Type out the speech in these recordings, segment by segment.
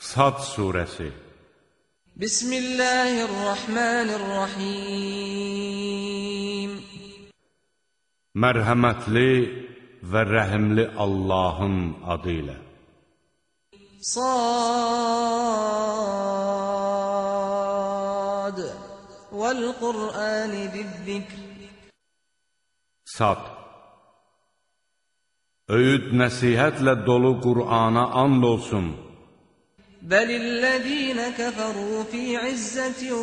Sad surəsi Bismillahirrahmanirrahim. Mərhəmətli və rəhimli Allahın adı ilə. Sad vel Kur'ani zikr. Sad Öyüd nəsihətlə dolu Qur'ana and olsun. Bəlillezine keferu fi izzetin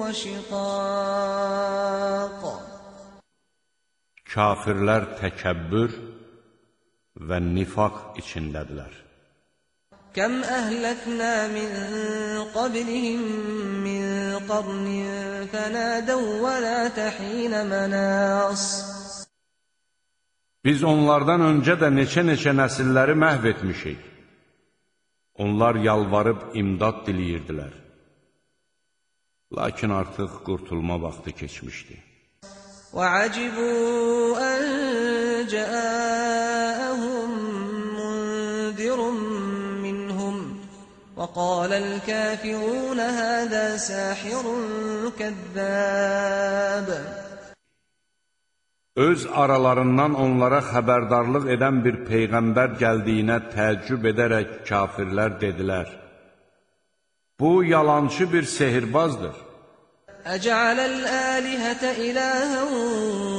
ve şiqaq. Kafirlər təkəbbür və nifaq içindədirlər. Kəm əhləknə min qablihim min qarnin fənədəv və la təhinə mənəs. Biz onlardan öncə də neçə-neçə nəsilləri məhv etmişik. Onlar yalvarıb imdad diləyirdilər. Lakin artıq qurtulma vaxtı keçmişdi. وعجبوا أن جاءهم منذر منهم وقال الكافرون هذا ساحر كذاب Öz aralarından onlara xəbərdarlıq edən bir peyğəmbər gəldiyinə təəccüb edərək kafirlər dedilər, Bu yalançı bir sehirbazdır. Əcələl əlihətə iləhən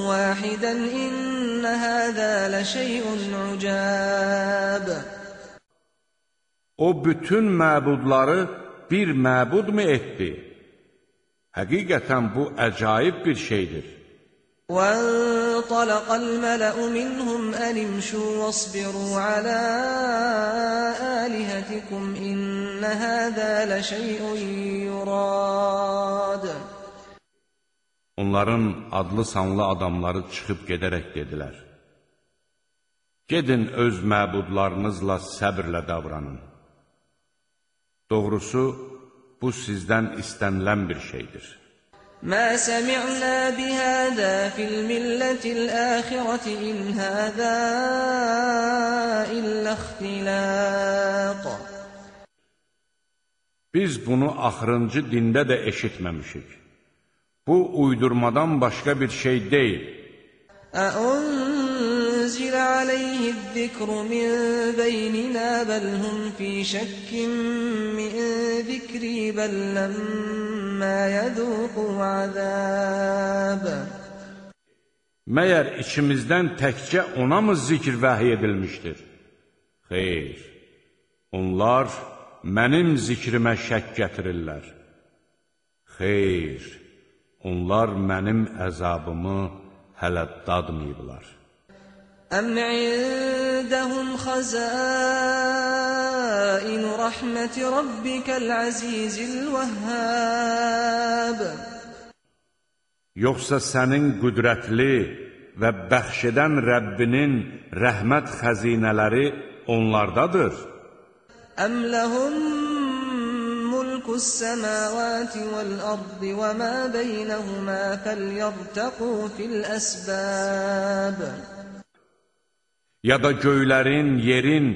vahidən innə həzə ləşəyun ucəb. O bütün məbudları bir məbud mu etdi? Həqiqətən bu əcaib bir şeydir. وانطلق الملأ منهم أن امشوا واصبروا على آلهتكم إن هذا لشيء يراد Onların adlı sanlı adamları çıxıb gedərək dedilər. Gedin öz məbudlarınızla səbrlə davranın. Doğrusu, bu sizdən istənilən bir şeydir. ما سمعنا بهذا في الملة الآخرة إن هذا إلا اختلاق Biz bunu axırıncı dində də eşitməmişik. Bu, uydurmadan başqa bir şey deyil. أأنزل عليه الذكر من بيننا بل هم في شك من ذكري بل لما يذوقوا عذاب Məyər içimizdən təkcə ona mı zikr vəhiy edilmişdir? Xeyr, onlar mənim zikrimə şək gətirirlər. Xeyr, onlar mənim əzabımı hələ dadmayıblar. أم عندهم خزائن رحمة ربك العزيز الوهاب Yoxsa sənin qüdrətli və bəxş edən Rəbbinin rəhmət xəzinələri onlardadır. أم لهم ملك السماوات والأرض وما بينهما فليرتقوا في الأسباب ya da göylərin, yerin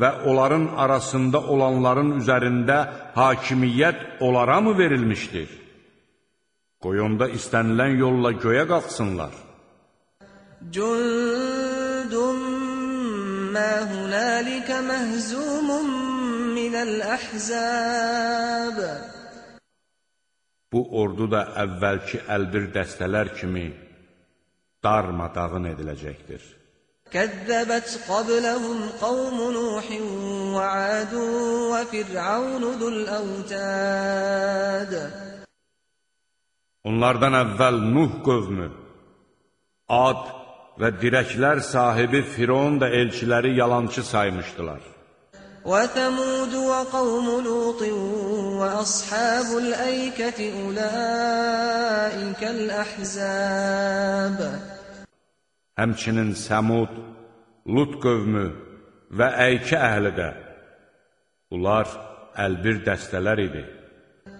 və onların arasında olanların üzərində hakimiyyət onlara mı verilmişdir? Qoyunda istənilən yolla göyə qalxsınlar. Cündun mə hunəlikə məhzumun minəl-əhzəb Bu ordu da əvvəlki əlbir dəstələr kimi darmadağın ediləcəkdir. كذبت قبلهم قوم نوح وعاد وفرعون ذو الأوتاد Onlardan əvvəl Nuh qövmü, Ad və dirəklər sahibi Firon da elçiləri yalançı saymışdılar. وثمود وقوم لوط وأصحاب الأيكة أولئك الأحزاب Həmçinin Səmud, Lut qövmü və Əykə əhli də. Bunlar əlbir dəstələr idi.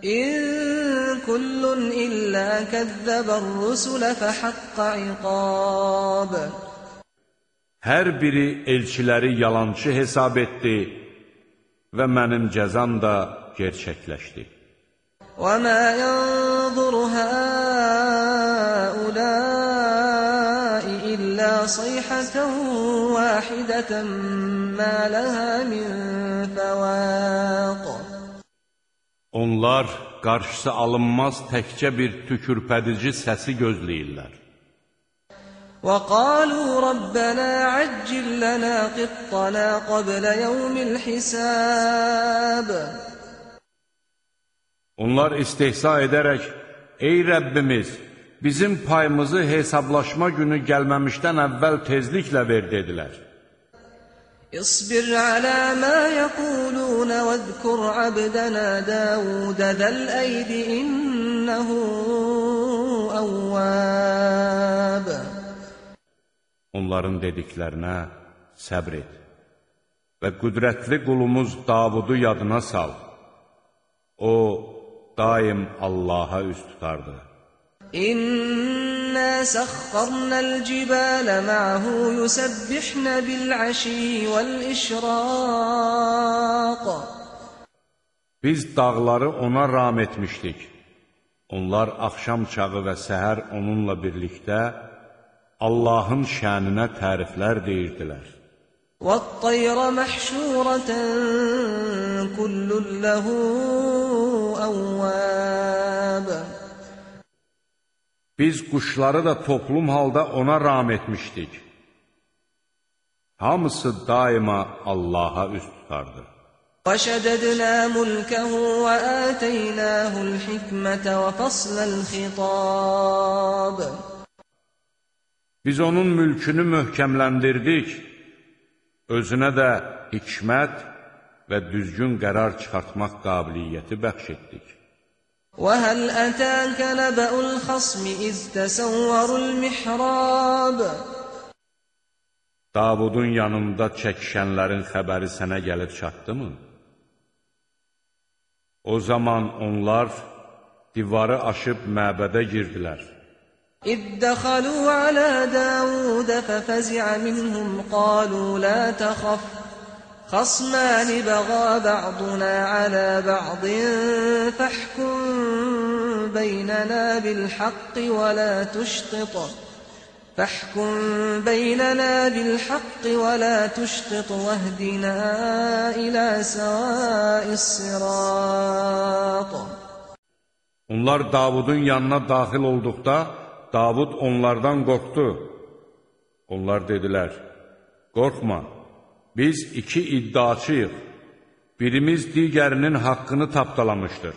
إن كل إلا كذب الرسل فحق عقاب Hər biri elçiləri yalançı hesab etdi və mənim cəzam da gerçəkləşdi. وما ينظر هؤلاء صيحة واحدة ما لها من فواق Onlar qarşısı alınmaz təkcə bir tükürpədici səsi gözləyirlər. وقالوا ربنا عجل لنا قطنا قبل يوم الحساب Onlar istehza edərək, ey Rəbbimiz, bizim payımızı hesablaşma günü gəlməmişdən əvvəl tezliklə ver, dedilər. İsbir alə mə yəqulunə və zkur abdənə Davudə zəl əydi innəhu əvvəb. Onların dediklərinə səbr et və qüdrətli qulumuz Davudu yadına sal. O, daim Allaha üst tutardı. إنا سخرنا الجبال معه يسبحن بالعشي والإشراق Biz dağları ona ram etmişdik. Onlar axşam çağı və səhər onunla birlikdə Allahın şəninə təriflər deyirdilər. والطير محشورة كل له أواب Biz quşları da toplum halda ona ram etmişdik. Hamısı daima Allaha üst tutardı. وشددنا ملكه وآتيناه الحكمة وفصل الخطاب Biz onun mülkünü möhkəmləndirdik, özünə də hikmət və düzgün qərar çıxartmaq qabiliyyəti bəxş etdik. وهل أتاك نبأ الخصم إذ تسوروا المحراب Davudun yanında çəkişənlərin xəbəri sənə gəlib çatdımı? O zaman onlar divarı aşıb məbədə girdilər. إذ دخلوا على داود ففزع منهم قالوا لا تخف خصمان بغى بعضنا على بعض فاحكم بيننا بالحق ولا تشطط فاحكم بيننا بالحق ولا تشطط واهدنا إلى سواء الصراط Onlar Davudun yanına daxil olduqda, Davud onlardan qorxdu. Onlar dedilər, qorxma, Biz iki iddiaçıyıq. Birimiz digərinin haqqını tapdalamışdır.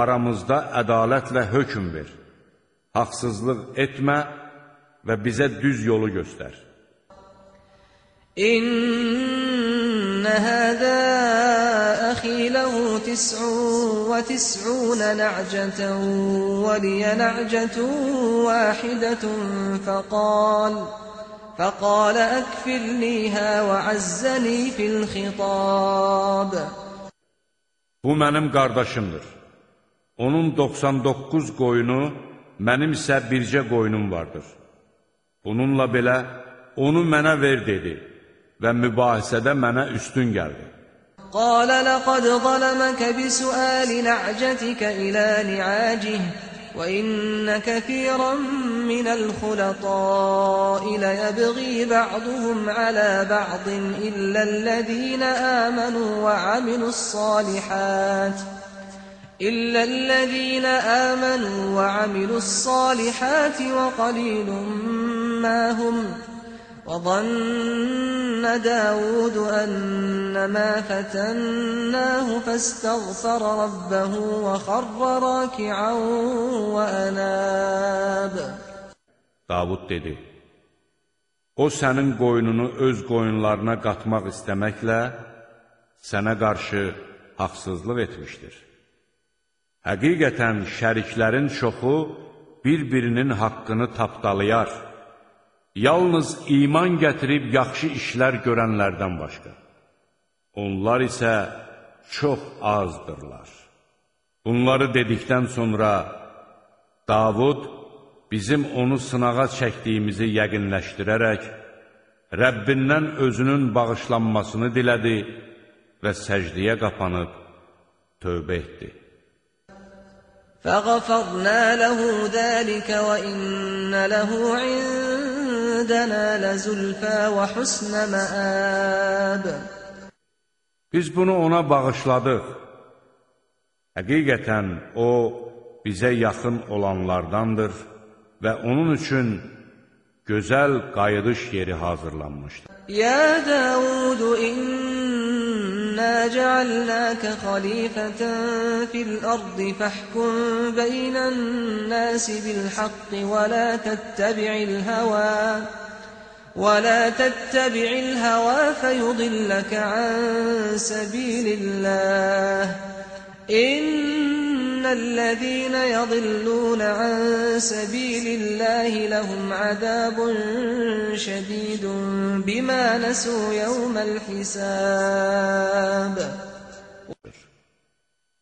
Aramızda ədalətlə hökum ver. Haqsızlıq etmə və bizə düz yolu göstər. İnnə həzə əxi ləhu tis'un və tis'unə nə'cətən və liyə nə'cətun vəxidətun. فقال أكفلنيها وعزني في الخطاب Bu mənim qardaşımdır. Onun 99 qoyunu, mənim isə bircə qoyunum vardır. Bununla belə, onu mənə ver dedi və mübahisədə mənə üstün gəldi. قال لقد ظلمك بسؤال نعجتك إلى نعاجه وإن كثيرا من الخلطاء ليبغي بعضهم على بعض إلا الذين آمنوا وعملوا الصالحات إلا الذين آمنوا وعملوا الصالحات وقليل ما هم وظن داود أنما فتناه فاستغفر ربه وخر راكعا və ənəb. Davud dedi, O sənin qoynunu öz qoyunlarına qatmaq istəməklə sənə qarşı haqsızlıq etmişdir. Həqiqətən şəriklərin çoxu bir-birinin haqqını tapdalayar, yalnız iman gətirib yaxşı işlər görənlərdən başqa. Onlar isə çox azdırlar. Bunları dedikdən sonra Davud bizim onu sınağa çəkdiyimizi yəqinləşdirərək Rəbbindən özünün bağışlanmasını dilədi və səcdiyə qapanıb tövbə etdi. فغفرنا له ذلك وإن له عندنا لزلفى وحسن مآب Biz bunu ona bağışladıq. Həqiqətən o bizə yaxın olanlardandır və onun üçün gözəl qayıdış yeri hazırlanmışdır. يا داود إنا جعلناك خليفة في الأرض فاحكم بين الناس بالحق ولا تتبع الهوى ولا تتبع الهوى فيضلك عن سبيل الله إن İnnellezîne yadillûne.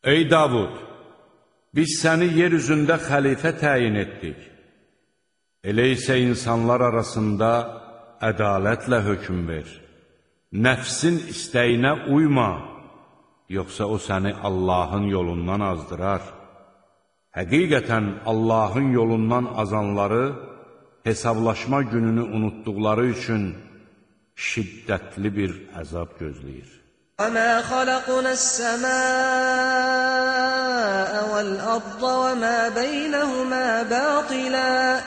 Ey Davud! Biz səni yeryüzündə xəlifə təyin etdik. Elə isə insanlar arasında ədalətlə hökm ver. Nəfsin istəyinə uyma. yoxsa o səni Allahın yolundan azdırar. Həqiqətən Allahın yolundan azanları hesablaşma gününü unutduqları üçün şiddətli bir əzab gözləyir. وما خلقنا السماء والأرض وما بينهما باطلا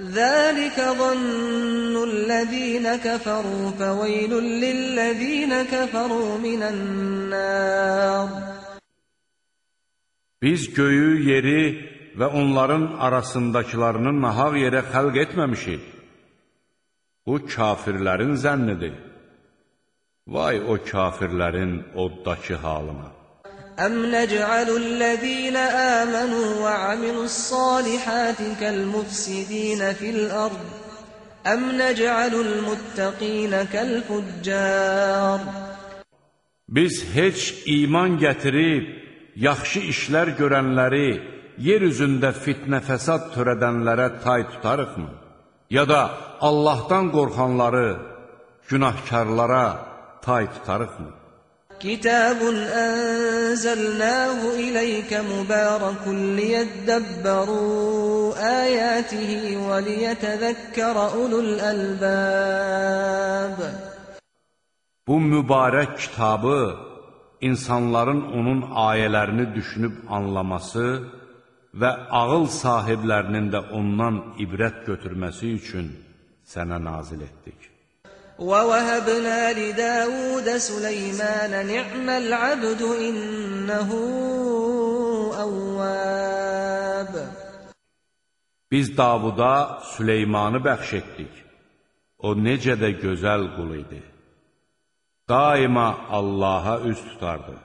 Zəlikə zannul ləzīnə kəfəru fəveylun lilləzīnə kəfəru minənnər. Biz göyü, yeri və onların arasındakılarını nahaq yerə xəlq etməmişik. Bu kafirlərin zənnidir. Vay o kafirlərin oddakı halına! أم نجعل الذين آمنوا وعملوا الصالحات كالمفسدين في الأرض أم نجعل المتقين كالفجار Biz heç iman gətirib, yaxşı işlər görənləri, yer üzündə fitnə fəsad törədənlərə tay tutarıqmı? Ya da Allahdan qorxanları, günahkarlara tay tutarıqmı? كتاب أنزلناه إليك مبارك ليدبروا آياته وليتذكر أولو الألباب Bu mübarək kitabı insanların onun ayələrini düşünüb anlaması və ağıl sahiblərinin də ondan ibrət götürməsi üçün sənə nazil etdik. ووهبنا لداود سليمان نعم العبد إنه أواب Biz Davuda Süleymanı bəxş etdik. O necə də gözəl qul idi. Daima Allaha üz tutardı.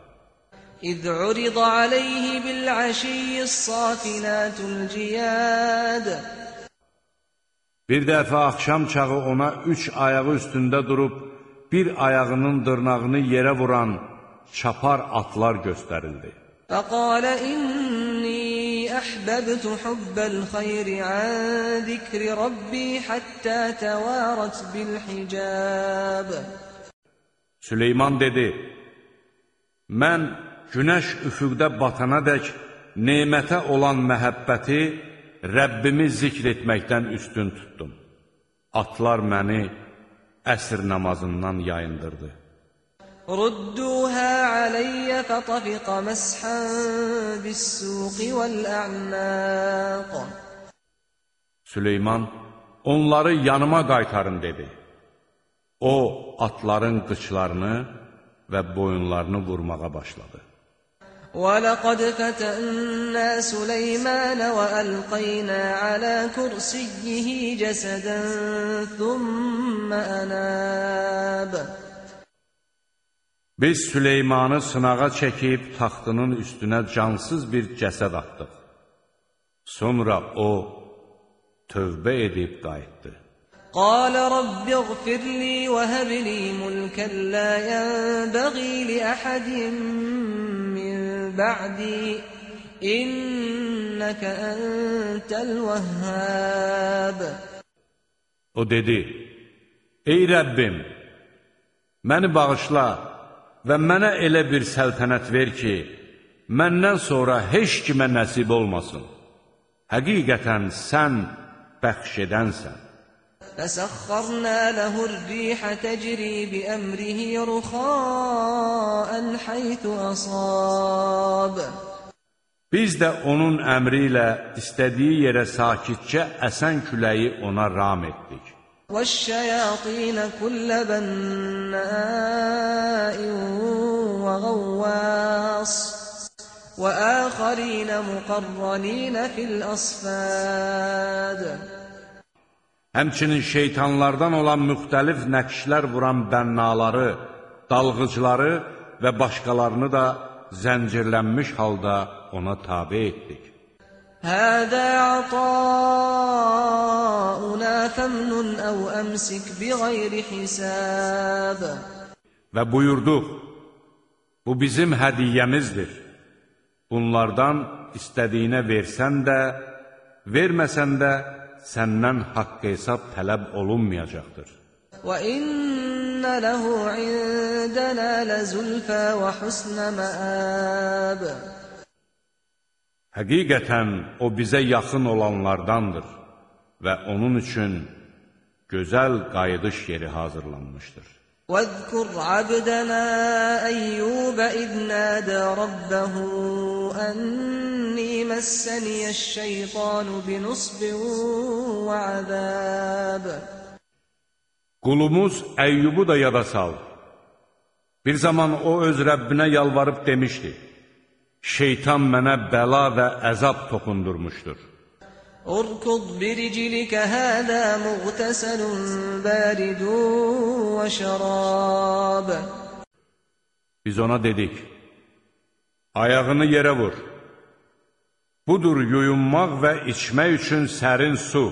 إذ عرض عليه بالعشي الصافنات الجياد Bir dəfə axşam çağı ona üç ayağı üstündə durub, bir ayağının dırnağını yerə vuran çapar atlar göstərildi. فقال إني أحببت حب الخير عن ذكر ربي حتى توارت بالحجاب Süleyman dedi, mən günəş üfüqdə batana dək nemətə olan məhəbbəti Rəbbimi zikr etməkdən üstün tutdum. Atlar məni əsr namazından yayındırdı. Rudduha aləyyə fətafiqə məsxən bissuqi vəl-ə'naq. Süleyman, onları yanıma qaytarın, dedi. O, atların qıçlarını və boyunlarını vurmağa başladı. ولقد فتنا سليمان وألقينا على كرسيه جسدا ثم أناب Biz Süleymanı sınağa çəkib taxtının üstünə cansız bir cəsəd atdıq. Sonra o, tövbə edib qayıtdı. قال رب اغفر لي وهب لي ملكا لا ينبغي لأحد من بعدي إنك أنت الوهاب O dedi, Ey Rəbbim, məni bağışla və mənə elə bir səltənət ver ki, məndən sonra heç kimə nəsib olmasın. Həqiqətən sən bəxş edənsən. فسخرنا له الريح تجري بأمره رخاء حيث أصاب. Biz də onun əmri ilə istədiyi yerə sakitcə əsən küləyi ona ram etdik. والشياطين كل بناء وغواص. وآخرين مقرنين في الأصفاد. həmçinin şeytanlardan olan müxtəlif nəqşlər vuran bənnaları, dalğıcları və başqalarını da zəncirlənmiş halda ona tabi etdik. Hədə atauna fəmnun əv əmsik bi qayri hisab. Və buyurduq, bu bizim hədiyyəmizdir. Bunlardan istədiyinə versən də, verməsən də, səndən haqq hesab tələb olunmayacaqdır. Və innə ləhu indənə ləzülfə və husnə məəb. Həqiqətən o bizə yaxın olanlardandır və onun üçün gözəl qayıdış yeri hazırlanmışdır. واذكر عبدنا أيوب إذ نادى ربه أني مسني الشيطان بنصب وعذاب Qulumuz Əyyubu da yada sal. Bir zaman o öz Rəbbinə yalvarıb demişdi, Şeytan mənə bəla və əzab toxundurmuşdur. اركض برجلك هذا مغتسل بارد وشراب Biz ona dedik, ayağını yerə vur. Budur yuyunmaq və içmək üçün sərin su.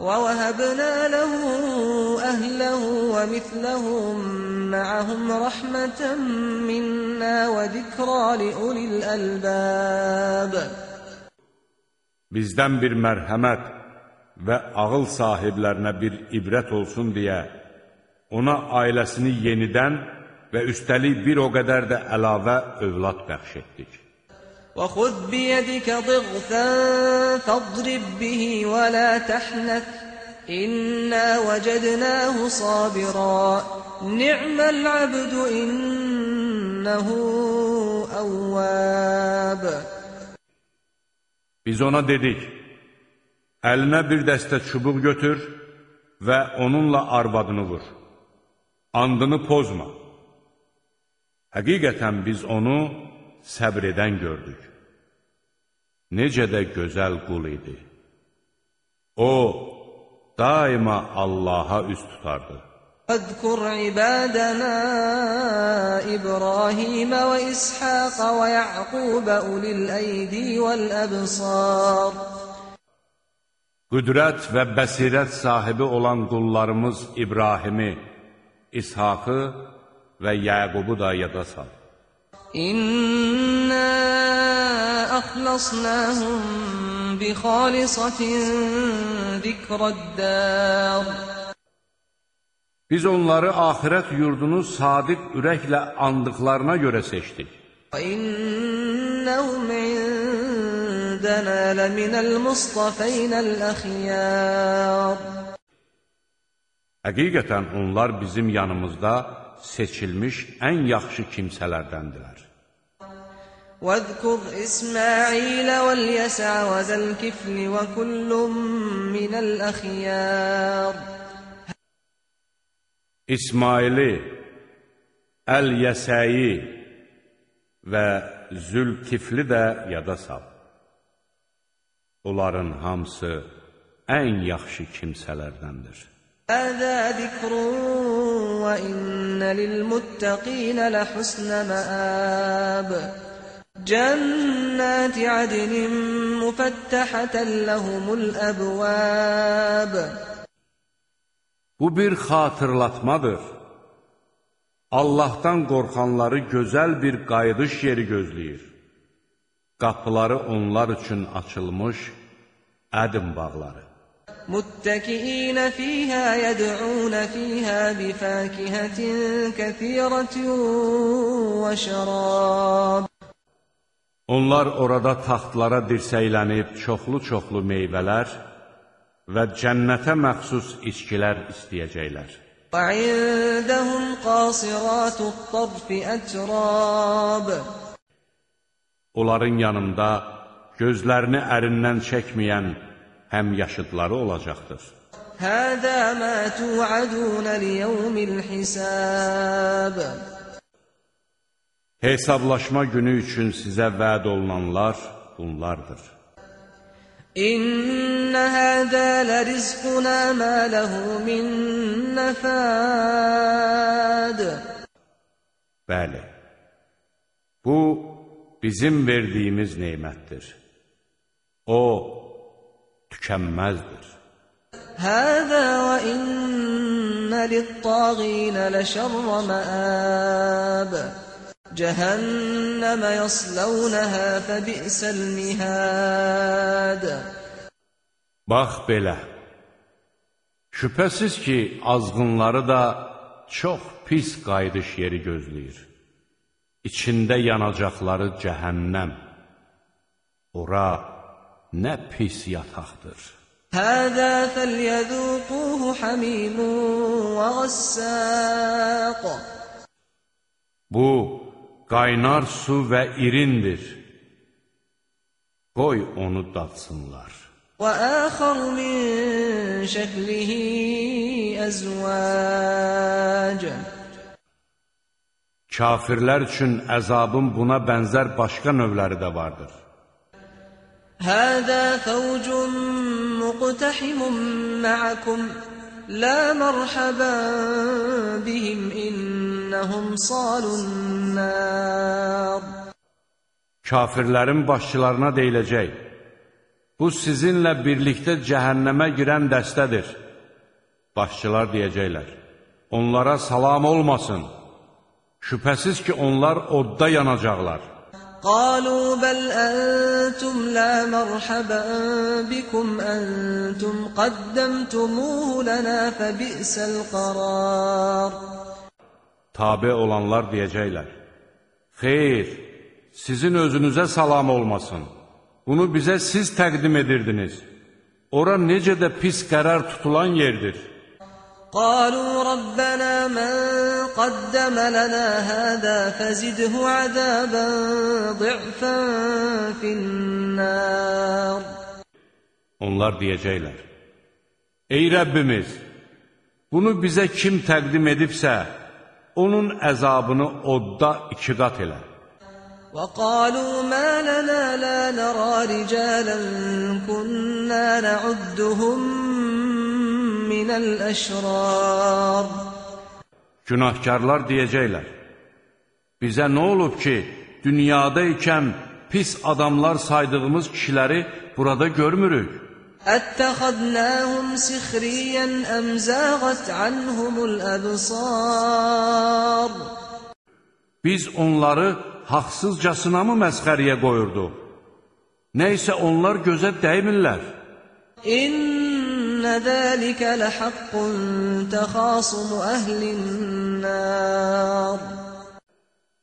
ووهبنا له أهله ومثلهم معهم رحمة منا وذكرى لأولي الألباب Bizdən bir mərhəmət və ağıl sahiblərinə bir ibrət olsun deyə ona ailəsini yenidən və üstəlik bir o qədər də əlavə övlad bəxş etdik. وخذ بيدك ضغثا فاضرب به ولا تحنث إنا وجدناه صابرا نعم العبد إنه أواب Biz ona dedik, əlinə bir dəstə çubuq götür və onunla arvadını vur. Andını pozma. Həqiqətən biz onu səbr edən gördük. Necə də gözəl qul idi. O, daima Allaha üz tutardı. واذكر عبادنا إبراهيم وإسحاق ويعقوب أولي الأيدي والأبصار Qüdrət və bəsirət sahibi olan qullarımız İbrahimi, İshakı və Yəqubu da yada sal. إنا أخلصناهم بخالصة ذكر الدار Biz onları axirət yurdunu sadiq ürəklə andıqlarına görə seçdik. وإنهم عندنا لمن المصطفين الأخيار Həqiqətən onlar bizim yanımızda seçilmiş ən yaxşı kimsələrdəndirlər. واذكر إسماعيل واليسع وذا الكفل وكل من الأخيار İsmaili, Əl-Yəsəyi və Zülkifli də yada sal. Onların hamısı ən yaxşı kimsələrdəndir. Əzə zikrun və innə lilmuttəqinə ləhusnə məəb. Cənnəti ədnin müfəttəhətən ləhumul əbvəb. Bu bir xatırlatmadır. Allahdan qorxanları gözəl bir qayıdış yeri gözləyir. Qapıları onlar üçün açılmış ədim bağları. متكئين فيها يدعون فيها بفاكهة كثيرة وشراب Onlar orada taxtlara dirsəylənib çoxlu-çoxlu meyvələr və cənnətə məxsus içkilər istəyəcəklər. وعندهم قاصرات الطرف أتراب Onların yanında gözlərini ərindən çəkməyən həm yaşıdları olacaqdır. هذا ما توعدون ليوم الحساب Hesablaşma günü üçün sizə vəd olunanlar bunlardır. İnna hada la rizquna ma lahu min nafad. Bəli. Bu bizim verdiyimiz nemətdir. O tükənməzdir. Hada və inna lit-tagina la şerra ma'ab. جهنم يصلونها فبئس المهاد Bax belə, şübhəsiz ki, azğınları da çox pis qayıdış yeri gözləyir. İçində yanacaqları cəhənnəm. Ora nə pis yataqdır. هذا فليذوقوه حميم وغساق Bu, qaynar su və irindir. Qoy onu datsınlar. وآخر من شكله أزواج Kafirlər üçün əzabın buna bənzər başqa növləri də vardır. هذا فوج مقتحم معكم لا مرحبا بهم إنهم صالوا النار Kafirlərin başçılarına deyiləcək, bu sizinlə birlikdə cəhənnəmə girən dəstədir. Başçılar deyəcəklər, onlara salam olmasın. Şübhəsiz ki, onlar odda yanacaqlar. قالوا بل أنتم لا مرحبا بكم أنتم قدمتموه لنا فبئس القرار Tabe olanlar deyəcəklər, Xeyr, sizin özünüzə salam olmasın. Bunu bizə siz təqdim edirdiniz. Ora necə də pis qərar tutulan yerdir. قالوا ربنا من قدم لنا هذا فزده عذابا ضعفا في النار Onlar deyəcəklər, Ey Rəbbimiz, bunu bizə kim təqdim edibsə, onun əzabını odda iki qat elə. وقالوا ما لنا لا نرى رجالا كنا نعدهم من الأشرار Günahkarlar deyəcəklər, bizə nə olub ki, dünyada ikən pis adamlar saydığımız kişiləri burada görmürük? أتخذناهم سخريا أم زاغت عنهم الأبصار Biz onları haqsızcasına mı məsxəriyə qoyurduq? Nəysə onlar gözə dəymirlər. إن ذلك لحق تخاصم أهل النار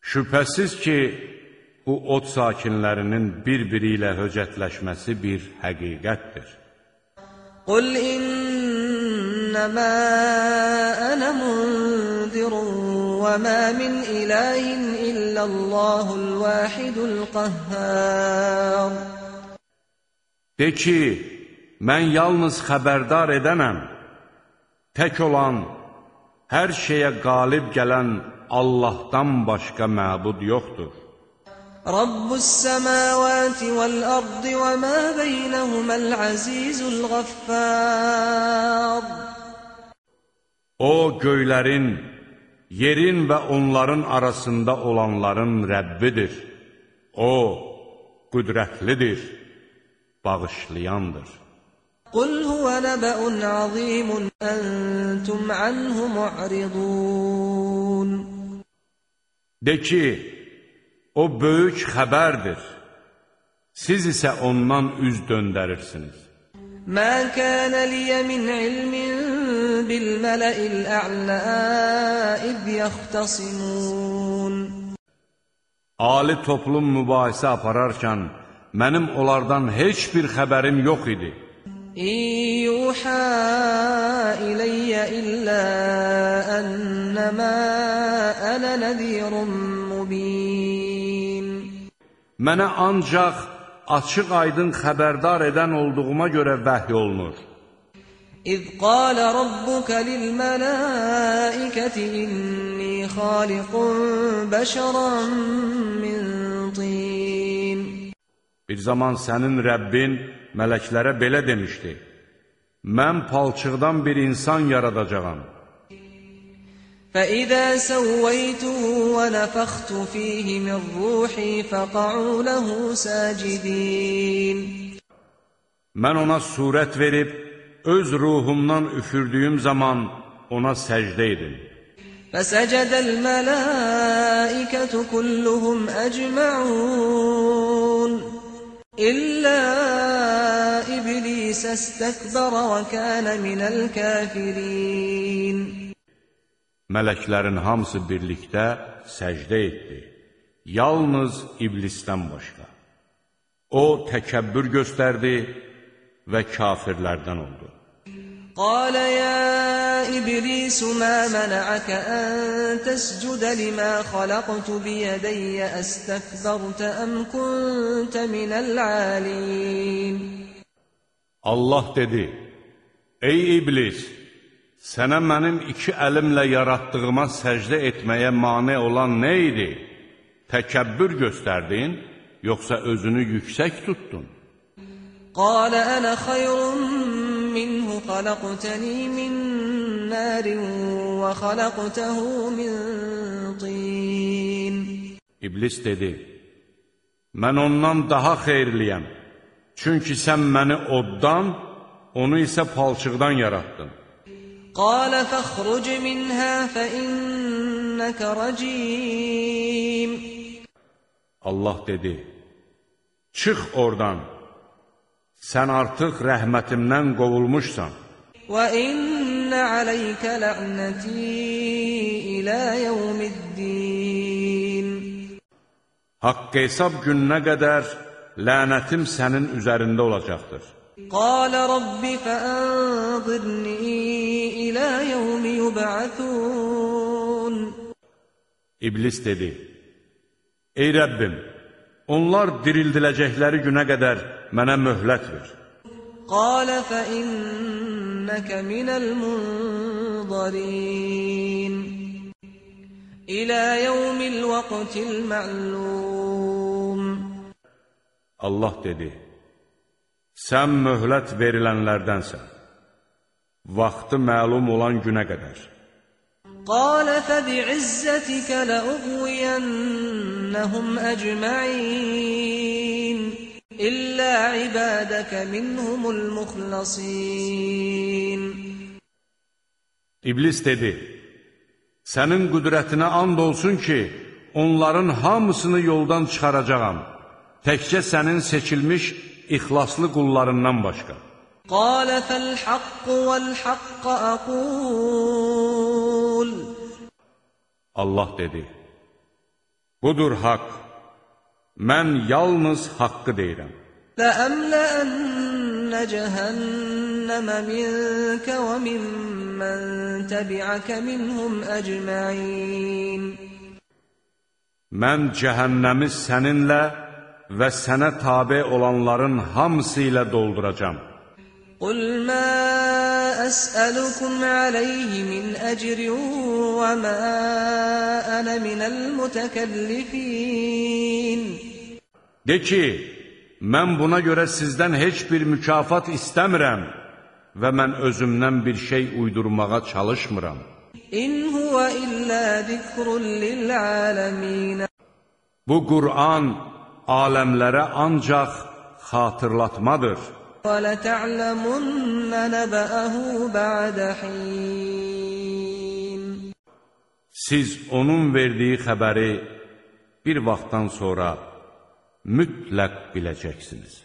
Şübhəsiz ki, bu od sakinlərinin bir-biri ilə höcətləşməsi bir həqiqətdir. قل إنما أنا منذر وما من إله إلا الله الواحد القهار De ki, mən yalnız xəbərdar edənəm, tək olan, hər şeyə qalib gələn Allahdan başqa məbud yoxdur. رب السماوات والأرض وما بينهما العزيز الغفار O, göylərin, yerin və onların arasında olanların Rəbbidir. O, qüdrətlidir, bağışlayandır. قل هو نبأ عظيم أنتم عنه معرضون De ki, O böyük xəbərdir. Siz isə ondan üz döndərirsiniz. Mə kənə liyə min ilmin bil mələ'il ə'lə id yəxtəsimun. Ali toplum mübahisə apararkən mənim onlardan heç bir xəbərim yox idi. İyuhə iləyyə illə ənnəmə ənə nəzirun mubin mənə ancaq açıq-aydın xəbərdar edən olduğuma görə vəhy olunur. İz qalə rabbuka lil mələikəti inni xaliqun bəşəran min tin. Bir zaman sənin Rəbbin mələklərə belə demişdi, mən palçıqdan bir insan yaradacağam. فإذا سويته ونفخت فيه من روحي فقعوا له ساجدين. Mən ona surət verib öz ruhumdan üfürdüyüm zaman ona səcdə edin. فسجد الملائكة كلهم أجمعون. إلا إبليس استكبر وكان من الكافرين. mələklərin hamısı birlikdə səcdə etdi. Yalnız iblisdən başqa. O təkəbbür göstərdi və kafirlərdən oldu. Qalə ya İblis, mə mənəəkə ən təscüdə limə xaləqtu biyədəyyə əstəkbərtə əm kuntə minəl-alim. Allah dedi, ey İblis, sənə mənim iki əlimlə yaratdığıma səcdə etməyə mane olan nə idi? Təkəbbür göstərdin, yoxsa özünü yüksək tutdun? Qalə ənə xayrun minhu xalaqtəni min nərin və xalaqtəhu min tin. İblis dedi, mən ondan daha xeyirliyəm, çünki sən məni oddan, onu isə palçıqdan yaratdın. قال فاخرج منها فإنك رجيم Allah dedi, çıx oradan, sən artıq rəhmətimdən qovulmuşsan. وإن عليك لعنتي إلى يوم الدين Haqq hesab gününə qədər lənətim sənin üzərində olacaqdır. قال رب فأنظرني إلى يوم يبعثون İblis dedi, Ey Rəbbim, onlar dirildiləcəkləri günə qədər mənə möhlət ver. قال فإنك من المنظرين إلى يوم الوقت المعلوم Allah dedi, sən möhlət verilənlərdənsən. Vaxtı məlum olan günə qədər. Qalə fəbi'izzətikə ləuğviyənəhum əcməin, illə ibədəkə minhumul muxlasin. İblis dedi, sənin qüdrətinə and olsun ki, onların hamısını yoldan çıxaracağam, təkcə sənin seçilmiş ixlaslı qullarından başqa. قال فالحق والحق أقول Allah dedi, budur haqq, mən yalnız haqqı deyirəm. لأملأن جهنم منك وممن تبعك منهم أجمعين Mən cəhənnəmi səninlə və sənə tabe olanların hamısı ilə dolduracam. Qul mə əsəlukum aleyhi min əcrin və mə ənə minəl mütəkəllifin. De ki, mən buna görə sizdən heç bir mükafat istəmirəm və mən özümdən bir şey uydurmağa çalışmıram. İn huwa illa zikrun lil alamin. Bu Qur'an aləmlərə ancaq xatırlatmadır. ولتعلمن نبأه بعد حين Siz onun verdiyi xəbəri bir vaxtdan sonra mütləq biləcəksiniz.